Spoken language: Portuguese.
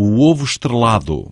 o ovo estrelado.